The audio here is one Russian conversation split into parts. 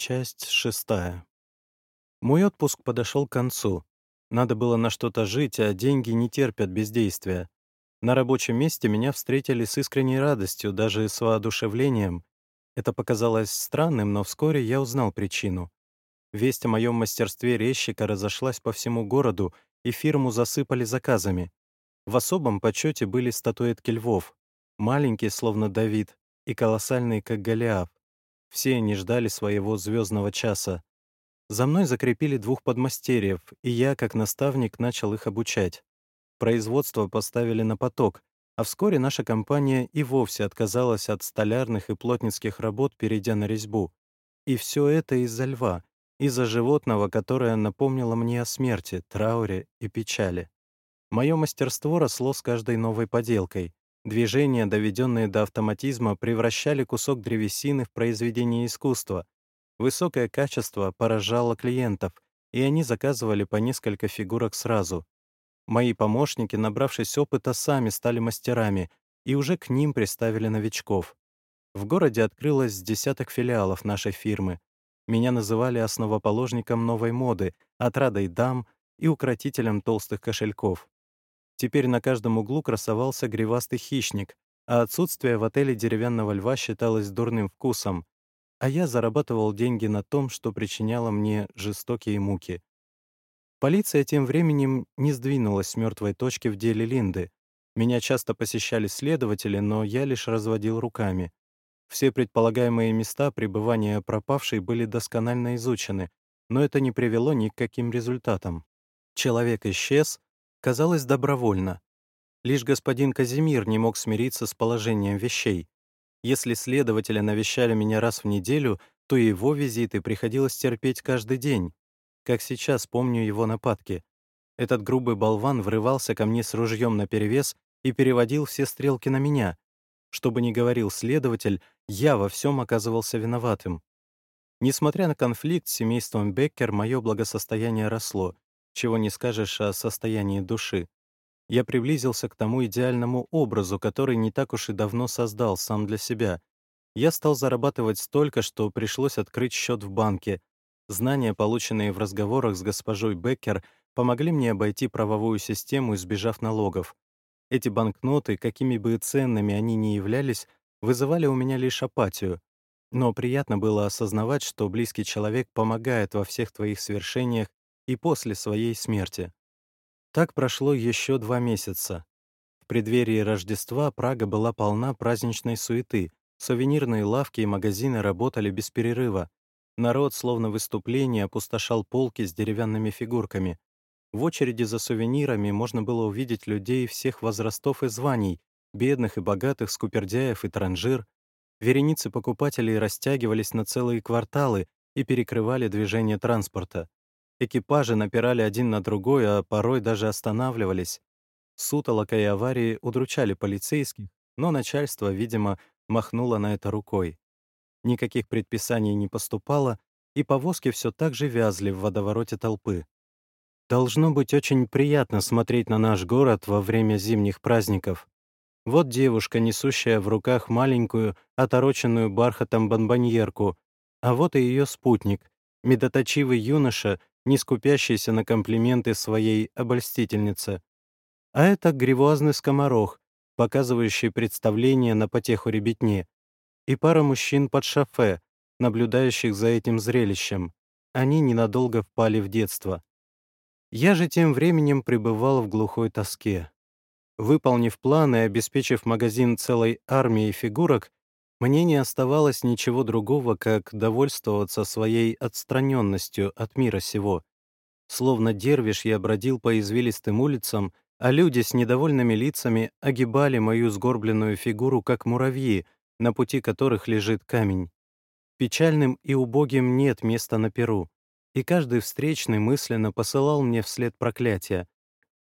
Часть шестая. Мой отпуск подошел к концу. Надо было на что-то жить, а деньги не терпят бездействия. На рабочем месте меня встретили с искренней радостью, даже с воодушевлением. Это показалось странным, но вскоре я узнал причину. Весть о моем мастерстве резчика разошлась по всему городу, и фирму засыпали заказами. В особом почете были статуэтки львов, маленькие, словно Давид, и колоссальные, как Голиаф. Все они ждали своего звездного часа. За мной закрепили двух подмастерьев, и я, как наставник, начал их обучать. Производство поставили на поток, а вскоре наша компания и вовсе отказалась от столярных и плотницких работ, перейдя на резьбу. И все это из-за льва, из-за животного, которое напомнило мне о смерти, трауре и печали. Мое мастерство росло с каждой новой поделкой. Движения, доведенные до автоматизма, превращали кусок древесины в произведение искусства. Высокое качество поражало клиентов, и они заказывали по несколько фигурок сразу. Мои помощники, набравшись опыта, сами стали мастерами, и уже к ним приставили новичков. В городе открылось десяток филиалов нашей фирмы. Меня называли основоположником новой моды, отрадой дам и укротителем толстых кошельков. Теперь на каждом углу красовался гривастый хищник, а отсутствие в отеле деревянного льва считалось дурным вкусом, а я зарабатывал деньги на том, что причиняло мне жестокие муки. Полиция тем временем не сдвинулась с мертвой точки в деле Линды. Меня часто посещали следователи, но я лишь разводил руками. Все предполагаемые места пребывания пропавшей были досконально изучены, но это не привело ни к каким результатам. Человек исчез, казалось, добровольно. Лишь господин Казимир не мог смириться с положением вещей. Если следователи навещали меня раз в неделю, то его визиты приходилось терпеть каждый день. Как сейчас помню его нападки. Этот грубый болван врывался ко мне с ружьем наперевес и переводил все стрелки на меня. Что бы ни говорил следователь, я во всем оказывался виноватым. Несмотря на конфликт с семейством Беккер, мое благосостояние росло, чего не скажешь о состоянии души. Я приблизился к тому идеальному образу, который не так уж и давно создал сам для себя. Я стал зарабатывать столько, что пришлось открыть счет в банке. Знания, полученные в разговорах с госпожой Беккер, помогли мне обойти правовую систему, избежав налогов. Эти банкноты, какими бы ценными они ни являлись, вызывали у меня лишь апатию. Но приятно было осознавать, что близкий человек помогает во всех твоих свершениях и после своей смерти. Так прошло еще два месяца. В преддверии Рождества Прага была полна праздничной суеты, сувенирные лавки и магазины работали без перерыва. Народ, словно выступление, опустошал полки с деревянными фигурками. В очереди за сувенирами можно было увидеть людей всех возрастов и званий, бедных и богатых, скупердяев и транжир. Вереницы покупателей растягивались на целые кварталы и перекрывали движение транспорта. Экипажи напирали один на другой, а порой даже останавливались. Сутолока и аварии удручали полицейских, но начальство, видимо, махнуло на это рукой. Никаких предписаний не поступало, и повозки все так же вязли в водовороте толпы. Должно быть очень приятно смотреть на наш город во время зимних праздников. Вот девушка, несущая в руках маленькую, отороченную бархатом бомбоньерку, а вот и ее спутник, медоточивый юноша не скупящийся на комплименты своей обольстительнице. А это гривуазный скоморох, показывающий представление на потеху ребятне, и пара мужчин под шофе, наблюдающих за этим зрелищем. Они ненадолго впали в детство. Я же тем временем пребывал в глухой тоске. Выполнив план и обеспечив магазин целой армией фигурок, мне не оставалось ничего другого, как довольствоваться своей отстраненностью от мира сего. Словно дервиш я бродил по извилистым улицам, а люди с недовольными лицами огибали мою сгорбленную фигуру, как муравьи, на пути которых лежит камень. Печальным и убогим нет места на перу, и каждый встречный мысленно посылал мне вслед проклятия.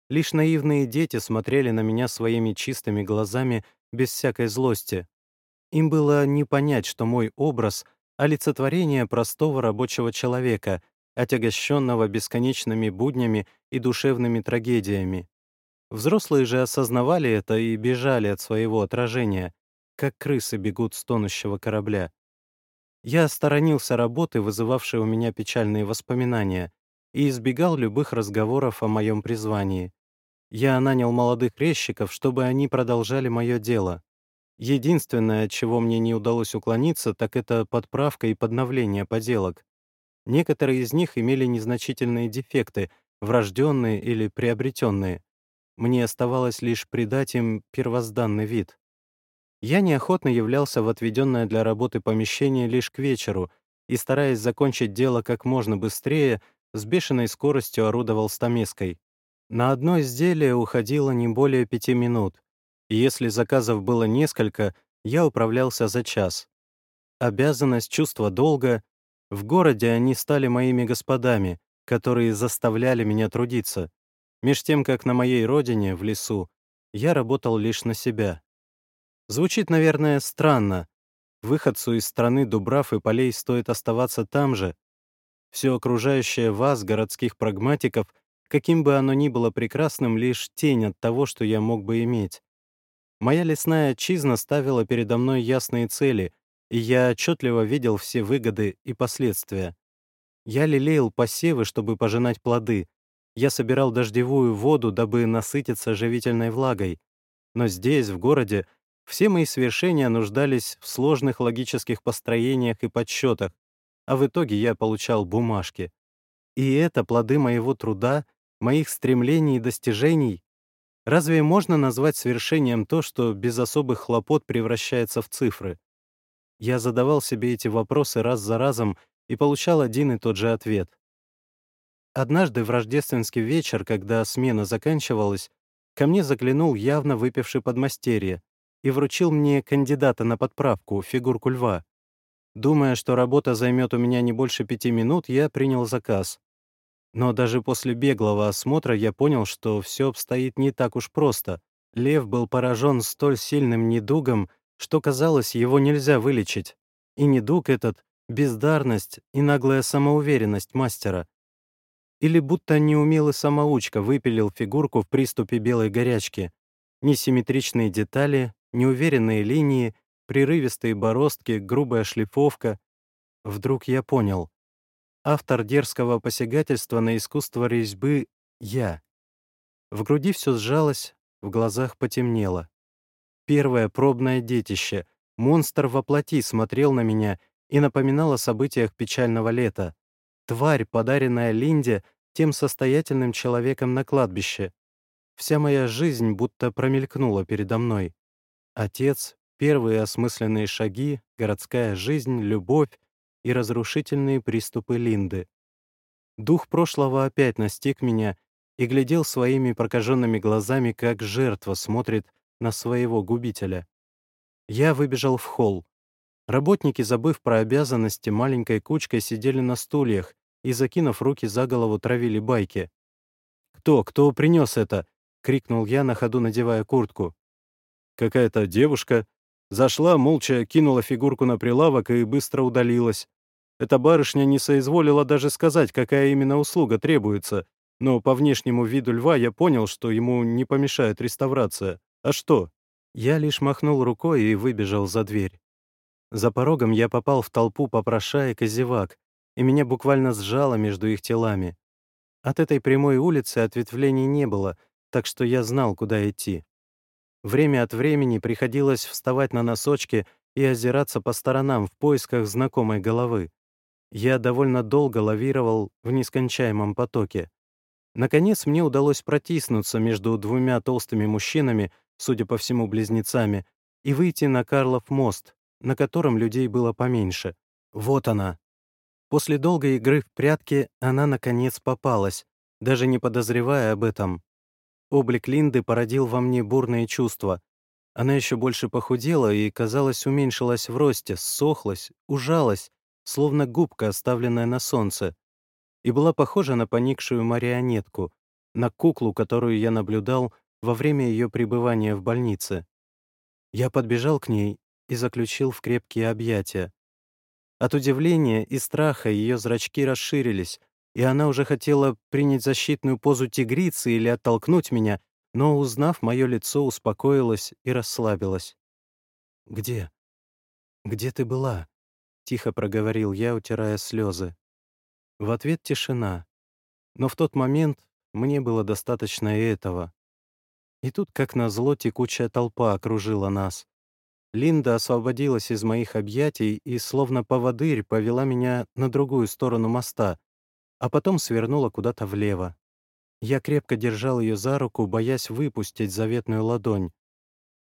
Лишь наивные дети смотрели на меня своими чистыми глазами без всякой злости. Им было не понять, что мой образ — олицетворение простого рабочего человека, отягощенного бесконечными буднями и душевными трагедиями. Взрослые же осознавали это и бежали от своего отражения, как крысы бегут с тонущего корабля. Я сторонился работы, вызывавшей у меня печальные воспоминания, и избегал любых разговоров о моем призвании. Я нанял молодых резчиков, чтобы они продолжали мое дело. Единственное, от чего мне не удалось уклониться, так это подправка и подновление поделок. Некоторые из них имели незначительные дефекты, врожденные или приобретенные. Мне оставалось лишь придать им первозданный вид. Я неохотно являлся в отведенное для работы помещение лишь к вечеру и, стараясь закончить дело как можно быстрее, с бешеной скоростью орудовал стамеской. На одно изделие уходило не более пяти минут, если заказов было несколько, я управлялся за час. Обязанность, чувство долга — в городе они стали моими господами, которые заставляли меня трудиться, меж тем, как на моей родине, в лесу, я работал лишь на себя. Звучит, наверное, странно. Выходцу из страны дубрав и полей стоит оставаться там же. Все окружающее вас, городских прагматиков, каким бы оно ни было прекрасным, лишь тень от того, что я мог бы иметь. Моя лесная отчизна ставила передо мной ясные цели, и я отчетливо видел все выгоды и последствия. Я лелеял посевы, чтобы пожинать плоды. Я собирал дождевую воду, дабы насытиться живительной влагой. Но здесь, в городе, все мои свершения нуждались в сложных логических построениях и подсчетах, а в итоге я получал бумажки. И это плоды моего труда, моих стремлений и достижений, Разве можно назвать свершением то, что без особых хлопот превращается в цифры? Я задавал себе эти вопросы раз за разом и получал один и тот же ответ. Однажды в рождественский вечер, когда смена заканчивалась, ко мне заглянул явно выпивший подмастерье и вручил мне кандидата на подправку, фигурку льва. Думая, что работа займет у меня не больше пяти минут, я принял заказ. Но даже после беглого осмотра я понял, что все обстоит не так уж просто. Лев был поражен столь сильным недугом, что, казалось, его нельзя вылечить. И недуг этот — бездарность и наглая самоуверенность мастера. Или будто неумелый самоучка выпилил фигурку в приступе белой горячки. Несимметричные детали, неуверенные линии, прерывистые бороздки, грубая шлифовка. Вдруг я понял. Автор дерзкого посягательства на искусство резьбы — я. В груди все сжалось, в глазах потемнело. Первое пробное детище, монстр во плоти смотрел на меня и напоминал о событиях печального лета. Тварь, подаренная Линде тем состоятельным человеком на кладбище. Вся моя жизнь будто промелькнула передо мной. Отец, первые осмысленные шаги, городская жизнь, любовь, и разрушительные приступы Линды. Дух прошлого опять настиг меня и глядел своими прокаженными глазами, как жертва смотрит на своего губителя. Я выбежал в холл. Работники, забыв про обязанности, маленькой кучкой сидели на стульях и, закинув руки за голову, травили байки. «Кто? Кто принес это?» — крикнул я, на ходу надевая куртку. Какая-то девушка зашла, молча кинула фигурку на прилавок и быстро удалилась. Эта барышня не соизволила даже сказать, какая именно услуга требуется, но по внешнему виду льва я понял, что ему не помешает реставрация. А что? Я лишь махнул рукой и выбежал за дверь. За порогом я попал в толпу попрошаек и зевак, и меня буквально сжало между их телами. От этой прямой улицы ответвлений не было, так что я знал, куда идти. Время от времени приходилось вставать на носочки и озираться по сторонам в поисках знакомой головы. Я довольно долго лавировал в нескончаемом потоке. Наконец мне удалось протиснуться между двумя толстыми мужчинами, судя по всему, близнецами, и выйти на Карлов мост, на котором людей было поменьше. Вот она. После долгой игры в прятки она, наконец, попалась, даже не подозревая об этом. Облик Линды породил во мне бурные чувства. Она еще больше похудела и, казалось, уменьшилась в росте, ссохлась, ужалась, словно губка, оставленная на солнце, и была похожа на поникшую марионетку, на куклу, которую я наблюдал во время ее пребывания в больнице. Я подбежал к ней и заключил в крепкие объятия. От удивления и страха ее зрачки расширились, и она уже хотела принять защитную позу тигрицы или оттолкнуть меня, но, узнав мое лицо, успокоилась и расслабилась. «Где? Где ты была?» Тихо проговорил я, утирая слезы. В ответ тишина. Но в тот момент мне было достаточно и этого. И тут, как назло, текучая толпа окружила нас. Линда освободилась из моих объятий и, словно поводырь, повела меня на другую сторону моста, а потом свернула куда-то влево. Я крепко держал ее за руку, боясь выпустить заветную ладонь.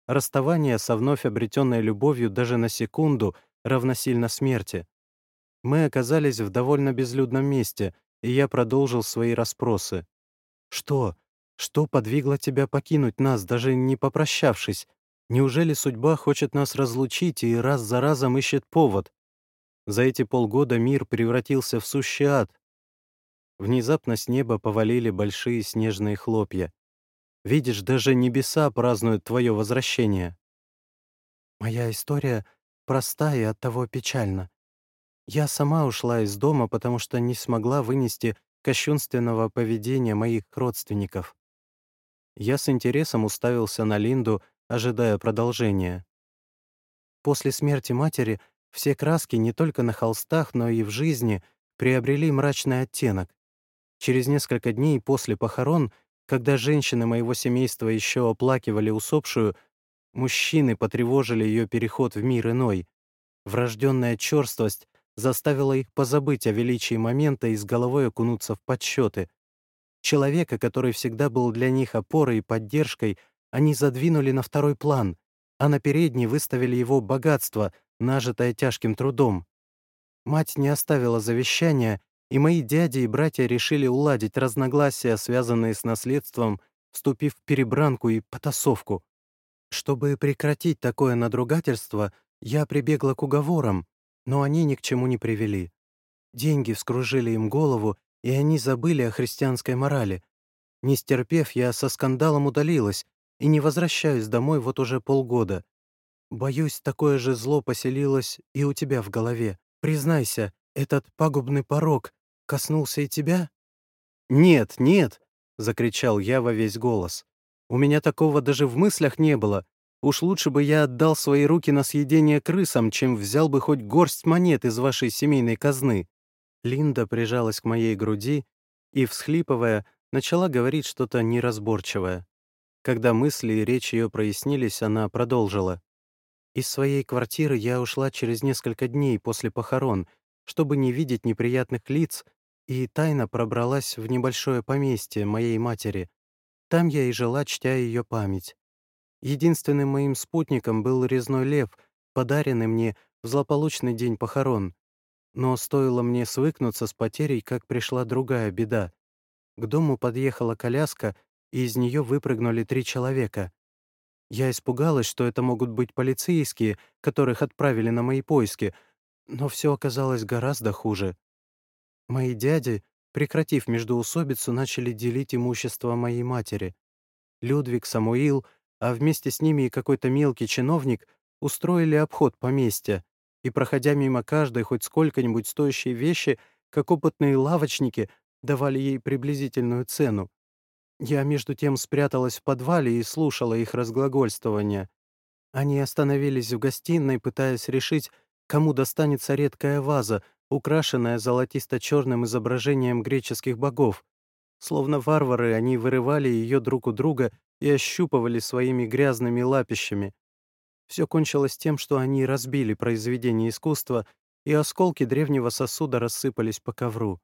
Расставание со вновь обретенной любовью даже на секунду равносильно смерти. Мы оказались в довольно безлюдном месте, и я продолжил свои расспросы. «Что? Что подвигло тебя покинуть нас, даже не попрощавшись? Неужели судьба хочет нас разлучить и раз за разом ищет повод? За эти полгода мир превратился в сущий ад, Внезапно с неба повалили большие снежные хлопья. Видишь, даже небеса празднуют твое возвращение. Моя история проста и оттого печальна. Я сама ушла из дома, потому что не смогла вынести кощунственного поведения моих родственников. Я с интересом уставился на Линду, ожидая продолжения. После смерти матери все краски не только на холстах, но и в жизни приобрели мрачный оттенок. Через несколько дней после похорон, когда женщины моего семейства еще оплакивали усопшую, мужчины потревожили ее переход в мир иной. Врожденная черствость заставила их позабыть о величии момента и с головой окунуться в подсчеты. Человека, который всегда был для них опорой и поддержкой, они задвинули на второй план, а на передний выставили его богатство, нажитое тяжким трудом. Мать не оставила завещания и мои дяди и братья решили уладить разногласия, связанные с наследством, вступив в перебранку и потасовку. Чтобы прекратить такое надругательство, я прибегла к уговорам, но они ни к чему не привели. Деньги вскружили им голову, и они забыли о христианской морали. Не стерпев, я со скандалом удалилась и не возвращаюсь домой вот уже полгода. Боюсь, такое же зло поселилось и у тебя в голове. Признайся, этот пагубный порог коснулся и тебя?» «Нет, нет!» — закричал я во весь голос. «У меня такого даже в мыслях не было. Уж лучше бы я отдал свои руки на съедение крысам, чем взял бы хоть горсть монет из вашей семейной казны». Линда прижалась к моей груди и, всхлипывая, начала говорить что-то неразборчивое. Когда мысли и речь ее прояснились, она продолжила. «Из своей квартиры я ушла через несколько дней после похорон, чтобы не видеть неприятных лиц, и тайно пробралась в небольшое поместье моей матери. Там я и жила, чтя ее память. Единственным моим спутником был резной лев, подаренный мне в злополучный день похорон. Но стоило мне свыкнуться с потерей, как пришла другая беда. К дому подъехала коляска, и из нее выпрыгнули три человека. Я испугалась, что это могут быть полицейские, которых отправили на мои поиски — но все оказалось гораздо хуже. Мои дяди, прекратив междоусобицу, начали делить имущество моей матери. Людвиг, Самуил, а вместе с ними и какой-то мелкий чиновник устроили обход поместья, и, проходя мимо каждой хоть сколько-нибудь стоящей вещи, как опытные лавочники давали ей приблизительную цену. Я, между тем, спряталась в подвале и слушала их разглагольствования. Они остановились в гостиной, пытаясь решить, кому достанется редкая ваза, украшенная золотисто-черным изображением греческих богов. Словно варвары, они вырывали ее друг у друга и ощупывали своими грязными лапищами. Все кончилось тем, что они разбили произведение искусства, и осколки древнего сосуда рассыпались по ковру.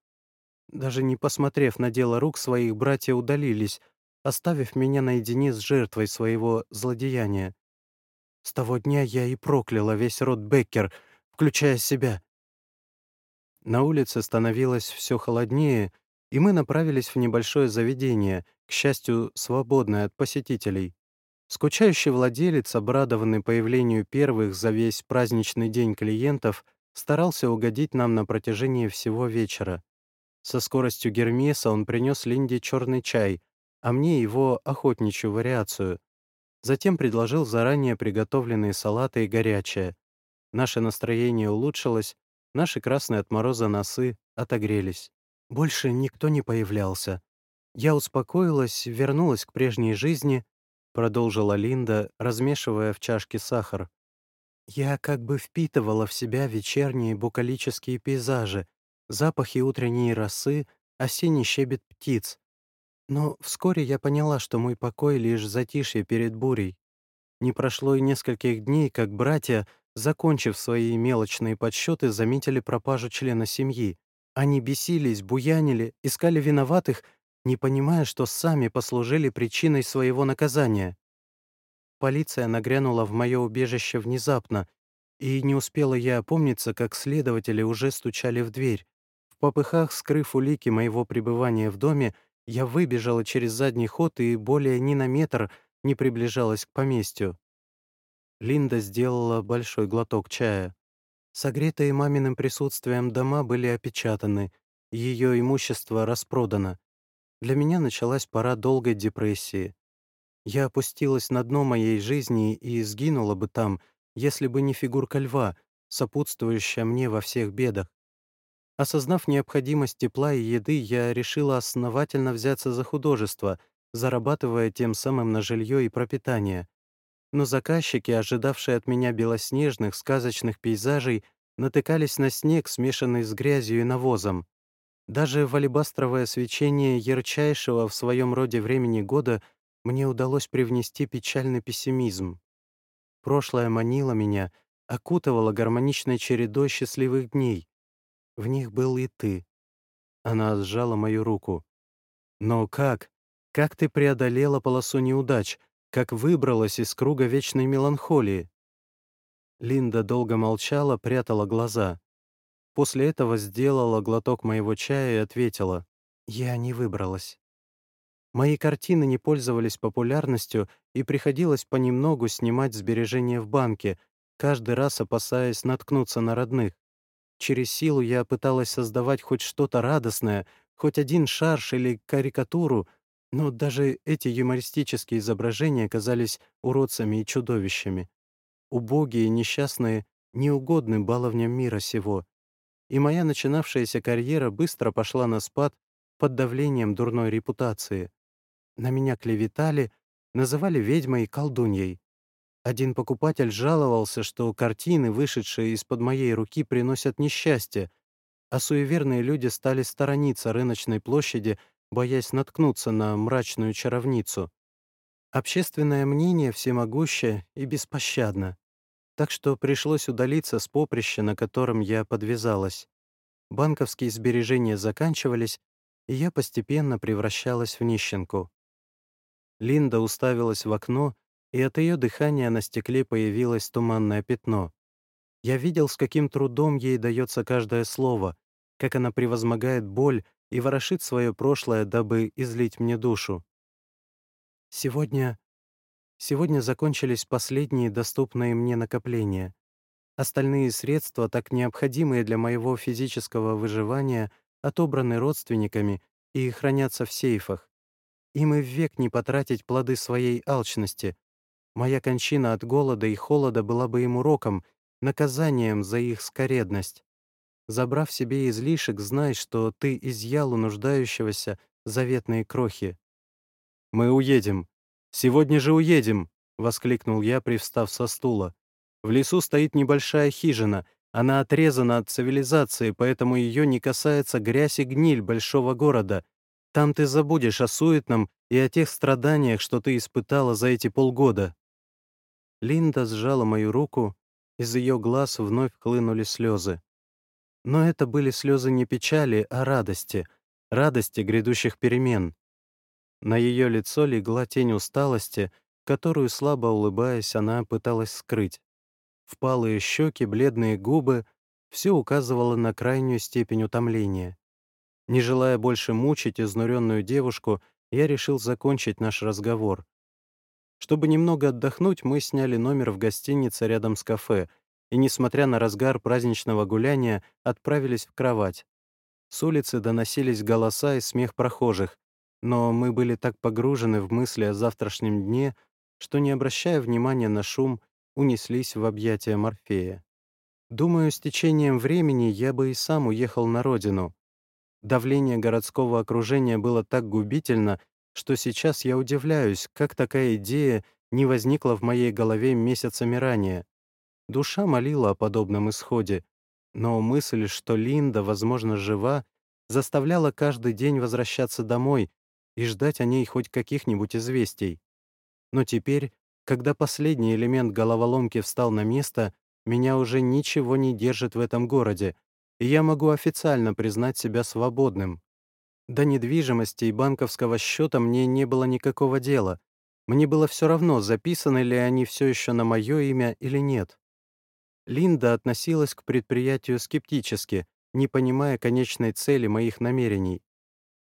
Даже не посмотрев на дело рук своих, братья удалились, оставив меня наедине с жертвой своего злодеяния. С того дня я и прокляла весь род Беккер — включая себя. На улице становилось все холоднее, и мы направились в небольшое заведение, к счастью, свободное от посетителей. Скучающий владелец, обрадованный появлению первых за весь праздничный день клиентов, старался угодить нам на протяжении всего вечера. Со скоростью Гермеса он принес Линде черный чай, а мне его охотничью вариацию. Затем предложил заранее приготовленные салаты и горячее. Наше настроение улучшилось, наши красные от мороза носы отогрелись. Больше никто не появлялся. Я успокоилась, вернулась к прежней жизни, продолжила Линда, размешивая в чашке сахар. Я как бы впитывала в себя вечерние букалические пейзажи, запахи утренней росы, осенний щебет птиц. Но вскоре я поняла, что мой покой — лишь затишье перед бурей. Не прошло и нескольких дней, как братья, закончив свои мелочные подсчеты, заметили пропажу члена семьи. Они бесились, буянили, искали виноватых, не понимая, что сами послужили причиной своего наказания. Полиция нагрянула в мое убежище внезапно, и не успела я опомниться, как следователи уже стучали в дверь. В попыхах, скрыв улики моего пребывания в доме, я выбежала через задний ход и более ни на метр не приближалась к поместью. Линда сделала большой глоток чая. Согретые маминым присутствием дома были опечатаны, ее имущество распродано. Для меня началась пора долгой депрессии. Я опустилась на дно моей жизни и сгинула бы там, если бы не фигурка льва, сопутствующая мне во всех бедах. Осознав необходимость тепла и еды, я решила основательно взяться за художество, зарабатывая тем самым на жилье и пропитание. Но заказчики, ожидавшие от меня белоснежных, сказочных пейзажей, натыкались на снег, смешанный с грязью и навозом. Даже в свечение ярчайшего в своем роде времени года мне удалось привнести печальный пессимизм. Прошлое манило меня, окутывало гармоничной чередой счастливых дней. В них был и ты. Она сжала мою руку. Но как? Как ты преодолела полосу неудач? Как выбралась из круга вечной меланхолии? Линда долго молчала, прятала глаза. После этого сделала глоток моего чая и ответила. «Я не выбралась. Мои картины не пользовались популярностью, и приходилось понемногу снимать сбережения в банке, каждый раз опасаясь наткнуться на родных. Через силу я пыталась создавать хоть что-то радостное, хоть один шарш или карикатуру, но даже эти юмористические изображения казались уродцами и чудовищами. Убогие и несчастные, неугодны баловням мира сего. И моя начинавшаяся карьера быстро пошла на спад под давлением дурной репутации. На меня клеветали, называли ведьмой и колдуньей. Один покупатель жаловался, что картины, вышедшие из-под моей руки, приносят несчастье, а суеверные люди стали сторониться рыночной площади, боясь наткнуться на мрачную чаровницу. Общественное мнение всемогуще и беспощадно, так что пришлось удалиться с поприща, на котором я подвязалась. Банковские сбережения заканчивались, и я постепенно превращалась в нищенку. Линда уставилась в окно, и от ее дыхания на стекле появилось туманное пятно. Я видел, с каким трудом ей дается каждое слово, как она превозмогает боль и ворошит свое прошлое, дабы излить мне душу. Сегодня... Сегодня закончились последние доступные мне накопления. Остальные средства, так необходимые для моего физического выживания, отобраны родственниками и хранятся в сейфах. Им и век не потратить плоды своей алчности. Моя кончина от голода и холода была бы им уроком, наказанием за их скоредность. Забрав себе излишек, знай, что ты изъял у нуждающегося заветные крохи. «Мы уедем. Сегодня же уедем!» — воскликнул я, привстав со стула. «В лесу стоит небольшая хижина. Она отрезана от цивилизации, поэтому ее не касается грязь и гниль большого города. Там ты забудешь о суетном и о тех страданиях, что ты испытала за эти полгода». Линда сжала мою руку, из ее глаз вновь хлынули слезы. Но это были слезы не печали, а радости, радости грядущих перемен. На ее лицо легла тень усталости, которую, слабо улыбаясь, она пыталась скрыть. Впалые щеки, бледные губы — все указывало на крайнюю степень утомления. Не желая больше мучить изнуренную девушку, я решил закончить наш разговор. Чтобы немного отдохнуть, мы сняли номер в гостинице рядом с кафе и, несмотря на разгар праздничного гуляния, отправились в кровать. С улицы доносились голоса и смех прохожих, но мы были так погружены в мысли о завтрашнем дне, что, не обращая внимания на шум, унеслись в объятия Морфея. Думаю, с течением времени я бы и сам уехал на родину, Давление городского окружения было так губительно, что сейчас я удивляюсь, как такая идея не возникла в моей голове месяцами ранее. Душа молила о подобном исходе, но мысль, что Линда, возможно, жива, заставляла каждый день возвращаться домой и ждать о ней хоть каких-нибудь известий. Но теперь, когда последний элемент головоломки встал на место, меня уже ничего не держит в этом городе, и я могу официально признать себя свободным. До недвижимости и банковского счета мне не было никакого дела. Мне было все равно, записаны ли они все еще на мое имя или нет. Линда относилась к предприятию скептически, не понимая конечной цели моих намерений.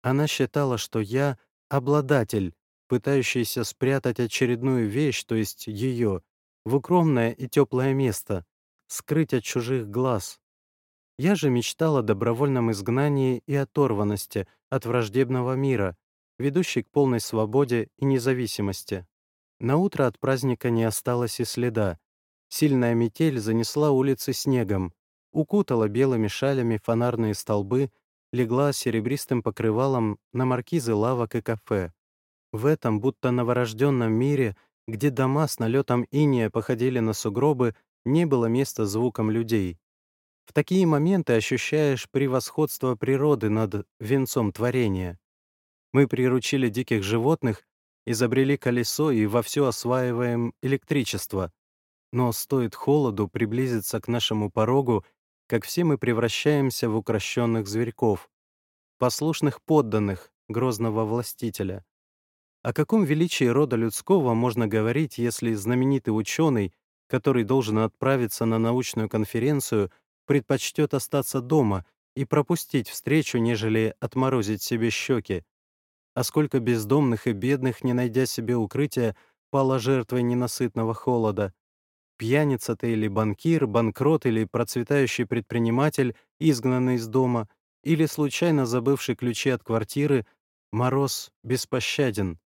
Она считала, что я — обладатель, пытающийся спрятать очередную вещь, то есть ее, в укромное и теплое место, скрыть от чужих глаз. Я же мечтал о добровольном изгнании и оторванности от враждебного мира, ведущей к полной свободе и независимости. На утро от праздника не осталось и следа. Сильная метель занесла улицы снегом, укутала белыми шалями фонарные столбы, легла серебристым покрывалом на маркизы лавок и кафе. В этом будто новорожденном мире, где дома с налетом иния походили на сугробы, не было места звукам людей. В такие моменты ощущаешь превосходство природы над венцом творения. Мы приручили диких животных, изобрели колесо и вовсю осваиваем электричество, но стоит холоду приблизиться к нашему порогу, как все мы превращаемся в укращенных зверьков, послушных подданных грозного властителя. О каком величии рода людского можно говорить, если знаменитый ученый, который должен отправиться на научную конференцию, предпочтет остаться дома и пропустить встречу, нежели отморозить себе щеки? А сколько бездомных и бедных, не найдя себе укрытия, пало жертвой ненасытного холода? Пьяница ты или банкир, банкрот или процветающий предприниматель, изгнанный из дома, или случайно забывший ключи от квартиры, мороз беспощаден.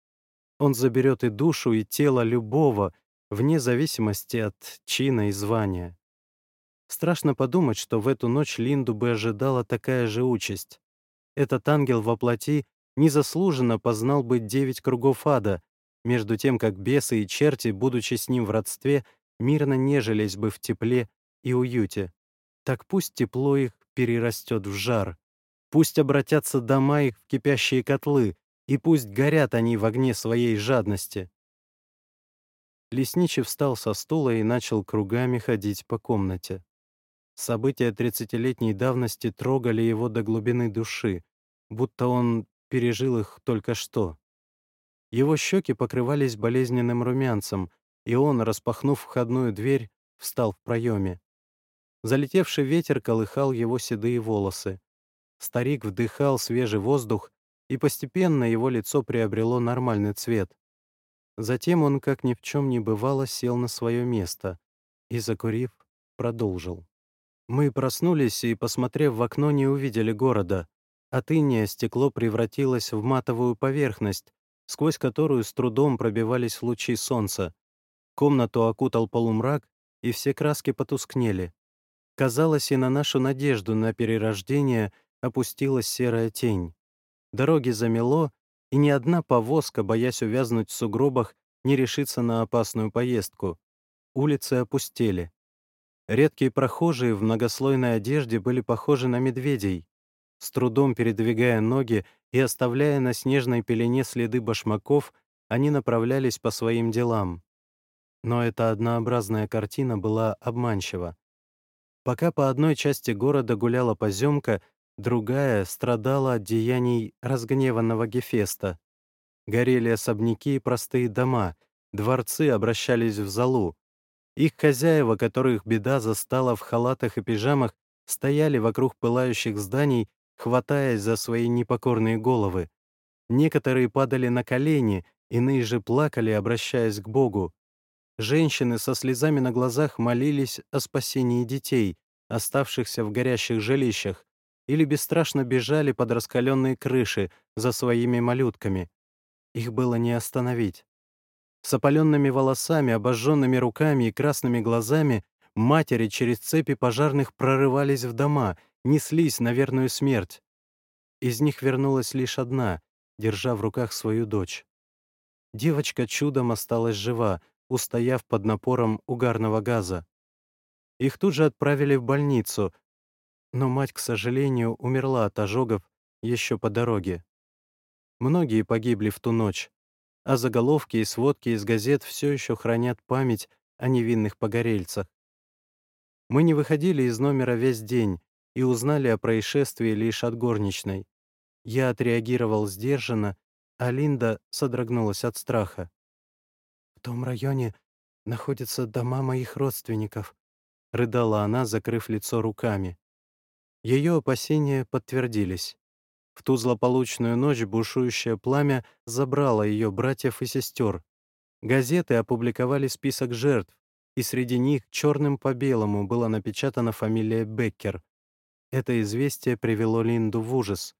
Он заберет и душу, и тело любого, вне зависимости от чина и звания. Страшно подумать, что в эту ночь Линду бы ожидала такая же участь. Этот ангел во плоти незаслуженно познал бы девять кругов ада, между тем как бесы и черти, будучи с ним в родстве, мирно нежились бы в тепле и уюте. Так пусть тепло их перерастет в жар. Пусть обратятся дома их в кипящие котлы, и пусть горят они в огне своей жадности. Лесничий встал со стула и начал кругами ходить по комнате. События тридцатилетней давности трогали его до глубины души, будто он пережил их только что. Его щеки покрывались болезненным румянцем, и он, распахнув входную дверь, встал в проеме. Залетевший ветер колыхал его седые волосы. Старик вдыхал свежий воздух, и постепенно его лицо приобрело нормальный цвет. Затем он, как ни в чем не бывало, сел на свое место и, закурив, продолжил. Мы проснулись и, посмотрев в окно, не увидели города. От иния стекло превратилось в матовую поверхность, сквозь которую с трудом пробивались лучи солнца. Комнату окутал полумрак, и все краски потускнели. Казалось, и на нашу надежду на перерождение опустилась серая тень. Дороги замело, и ни одна повозка, боясь увязнуть в сугробах, не решится на опасную поездку. Улицы опустели. Редкие прохожие в многослойной одежде были похожи на медведей. С трудом передвигая ноги и оставляя на снежной пелене следы башмаков, они направлялись по своим делам. Но эта однообразная картина была обманчива. Пока по одной части города гуляла поземка, другая страдала от деяний разгневанного Гефеста. Горели особняки и простые дома, дворцы обращались в залу. Их хозяева, которых беда застала в халатах и пижамах, стояли вокруг пылающих зданий, хватаясь за свои непокорные головы. Некоторые падали на колени, иные же плакали, обращаясь к Богу. Женщины со слезами на глазах молились о спасении детей, оставшихся в горящих жилищах, или бесстрашно бежали под раскаленные крыши за своими малютками. Их было не остановить. С опаленными волосами, обожженными руками и красными глазами матери через цепи пожарных прорывались в дома, неслись на верную смерть. Из них вернулась лишь одна, держа в руках свою дочь. Девочка чудом осталась жива, устояв под напором угарного газа. Их тут же отправили в больницу, но мать, к сожалению, умерла от ожогов еще по дороге. Многие погибли в ту ночь, а заголовки и сводки из газет все еще хранят память о невинных погорельцах. Мы не выходили из номера весь день и узнали о происшествии лишь от горничной. Я отреагировал сдержанно, а Линда содрогнулась от страха. «В том районе находятся дома моих родственников», — рыдала она, закрыв лицо руками. Ее опасения подтвердились. В ту злополучную ночь бушующее пламя забрало ее братьев и сестер. Газеты опубликовали список жертв, и среди них черным по белому была напечатана фамилия Беккер. Это известие привело Линду в ужас.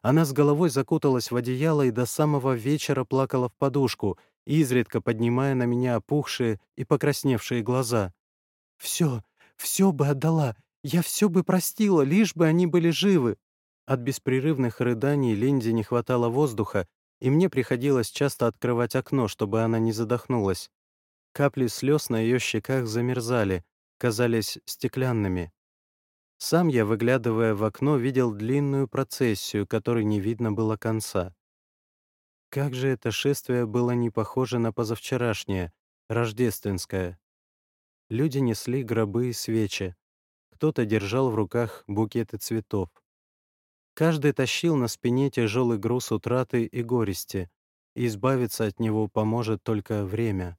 Она с головой закуталась в одеяло и до самого вечера плакала в подушку, изредка поднимая на меня опухшие и покрасневшие глаза. «Все, все бы отдала, я все бы простила, лишь бы они были живы». От беспрерывных рыданий Линде не хватало воздуха, и мне приходилось часто открывать окно, чтобы она не задохнулась. Капли слез на ее щеках замерзали, казались стеклянными. Сам я, выглядывая в окно, видел длинную процессию, которой не видно было конца. Как же это шествие было не похоже на позавчерашнее, рождественское. Люди несли гробы и свечи. Кто-то держал в руках букеты цветов. Каждый тащил на спине тяжелый груз утраты и горести, и избавиться от него поможет только время.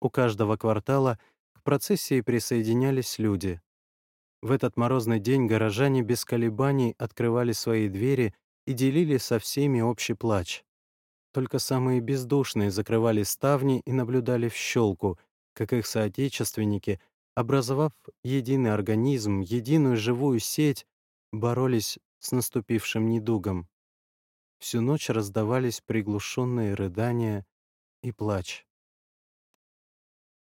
У каждого квартала к процессии присоединялись люди. В этот морозный день горожане без колебаний открывали свои двери и делили со всеми общий плач. Только самые бездушные закрывали ставни и наблюдали в щелку, как их соотечественники, образовав единый организм, единую живую сеть, боролись с наступившим недугом. Всю ночь раздавались приглушенные рыдания и плач.